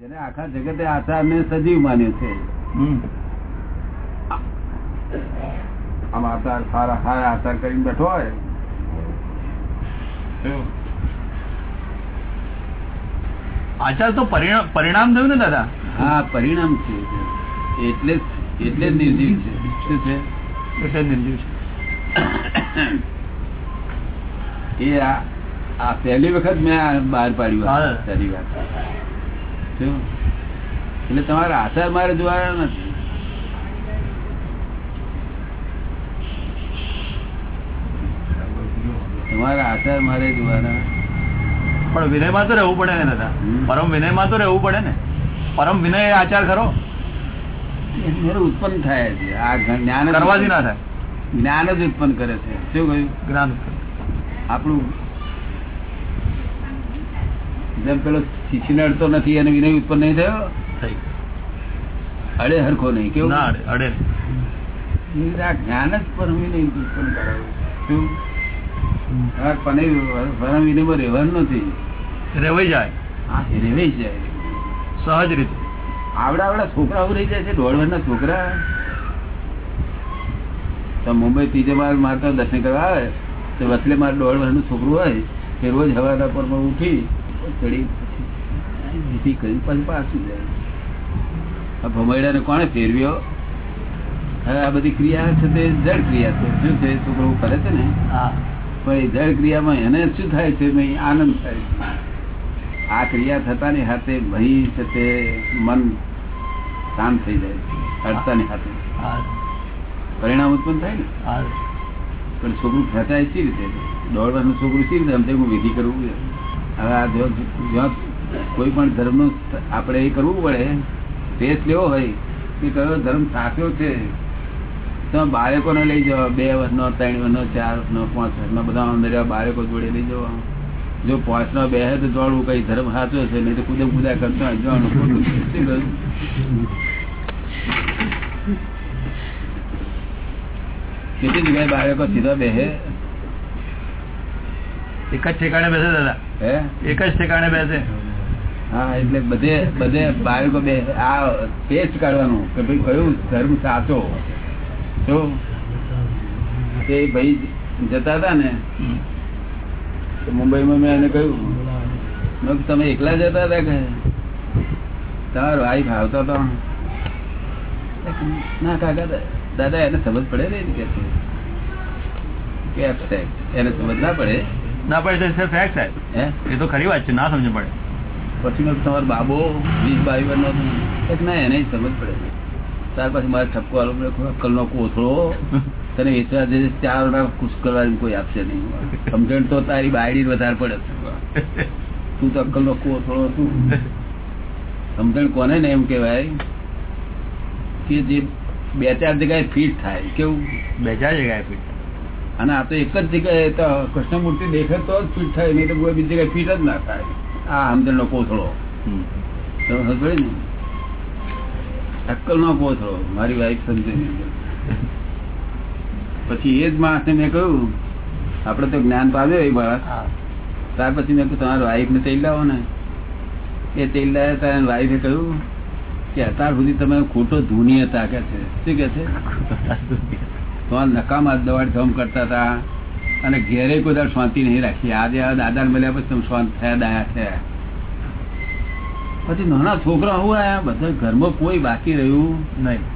જેને આખા જગતે આચારને સજીવ માન્યો છે. આમ આચાર સારા સારા આચાર કરીને બેઠો હોય. આચાર તો પરિણામ થયું ને દાદા? હા પરિણામ છે. એટલે એટલે નિર્જીવ છે. શું છે? એટલે નિર્જીવ છે. એ આ પહેલી વખત મેં બહાર પાડ્યું. સારી વાત. એટલે તમારા આચાર મારે જોવાના નથી. તમારા આચાર મારે જોવાના. પણ વિનયમાં તો રહેવું પડે ને દાદા. પરમ વિનયમાં તો રહેવું પડે ને. પરમ વિનય આચાર ખરો. ઉત્પન્ન થાય છે. આ જ્ઞાન કરવાથી ના થાય. જ્ઞાન જ ઉત્પન્ન કરે છે. શું કહ્યું? જ્ઞાન આપણું જેમ પેલો શિશી અડતો નથી અને વિનય ઉત્પન્ન નહીં થયો? અડે હરખો નહીં કેવું? અડે આ જ્ઞાન જ પરમ વિનય ઉત્પન્ન કરાવ્યું પરમ વિનયમાં રહેવાનું નથી. રેવાઈ જાય. હા રેવાઈ જાય. સહજ રીતે. આવડા આવડા છોકરાઓ રહી જાય છે દોઢ વર્ષના છોકરા. તો મુંબઈ ત્રીજે માર મારતા દર્શન કરવા આવે તો વસલે મારે દોઢ વર્ષનું છોકરું હોય કે રોજ હવાના પર ઉઠી ચડી વિધિ કરી પછી પાછું જાય. આ કોણે ફેરવ્યો? હવે આ બધી ક્રિયા છે તે જળ ક્રિયા છે. શું છે? છોકરો કરે છે ને? પણ એ જળ ક્રિયામાં એને શું થાય છે? આનંદ થાય છે. આ ક્રિયા થતાની હાથે ભય છે તે મન શાંત થઈ જાય છે હડતાની હાથે. પરિણામ ઉત્પન્ન થાય ને? પણ છોકરું ખેંચાય સી રીતે? દોડવાનું છોકરું સી રીતે? સમજે હું વિધિ કરવું હવે આ જો જો કોઈ પણ ધર્મનું આપણે એ કરવું પડે ટેસ્ટ લેવો હોય કે કયો ધર્મ સાચો છે? તો બાળકોને લઈ જવા, બે વર્ષનો, ત્રણ વર્ષનો, ચાર વર્ષનો, પાંચ વર્ષનો, બધા અંદર બાળકો જોડે લઈ જવા. જો પાંચ નો હે તો જોડવું કઈ ધર્મ સાચો છે? નહીં તો કુદા કુદા કરતો જવાનું ખોટું છે. કેટલી જગ્યાએ બાળકો સીધા બેહે? એક જ ઠેકાણે બેસે દાદા. હે? એક જ ઠેકાણે બેસે. હા એટલે બધે બધે બાળકો બે આ ટેસ્ટ કાઢવાનું કે ભાઈ કયું ધર્મ સાચો? તો તે ભાઈ જતા હતા ને મુંબઈમાં મેં એને કહ્યું તમે એકલા જતા હતા કે? તમારો વાઈફ આવતા હતા. ના કાકા દાદા એને સમજ પડે ને કે. એને સમજ ના પડે. ના પડે તો ફેક્ટ સાહેબ. એ તો ખરી વાત છે ના સમજ પડે. પછી તમારો બાબો વીસ બાવીસ વર્ષનો. એક ના એને સમજ પડે. ત્યાર પછી મારે ઠપકો આલો અક્કલનો કોથળો. તને વેચવા જે ચાર ના કરવાની કોઈ આપશે નહીં. સમજણ તો તારી બાયડી વધારે પડે. તું તો અક્કલનો કોથળો તું સમજણ કોને ને એમ કહેવાય કે જે બે ચાર જગ્યાએ ફિટ થાય. કેવું? બે ચાર જગ્યાએ ફીટ અને આ તો એક જ જગ્યાએ કૃષ્ણમૂર્તિ દેખે તો જ ફિટ થાય નહીં તો કોઈ બીજી જગ્યાએ ફિટ જ ના થાય. આ સમજણનો કોથળો. હમ. સમજ ને? અક્કલ નો કોથળો મારી વાઈફ સમજે. પછી એ જ માણસને મેં કહ્યું આપણે તો જ્ઞાન પામ્યો એ માણસ. ત્યાર પછી મેં કહ્યું તમારા વાઈફ ને તેલ લાવો ને. એ તેલ લાવે ત્યારે વાઈફે કહ્યું કે અત્યાર સુધી તમે ખોટો ધૂની હતા કે છે. શું કે છે? તમારા નકામા ધમ કરતા હતા. અને ઘેરે કોઈ દાડો શાંતિ નહીં રાખી. આજે આ દાદા મળ્યા પછી તમે શાંત થયા, દાયા થયા. પછી નાના છોકરા હું આયા બધા ઘરમાં કોઈ બાકી રહ્યું નહીં.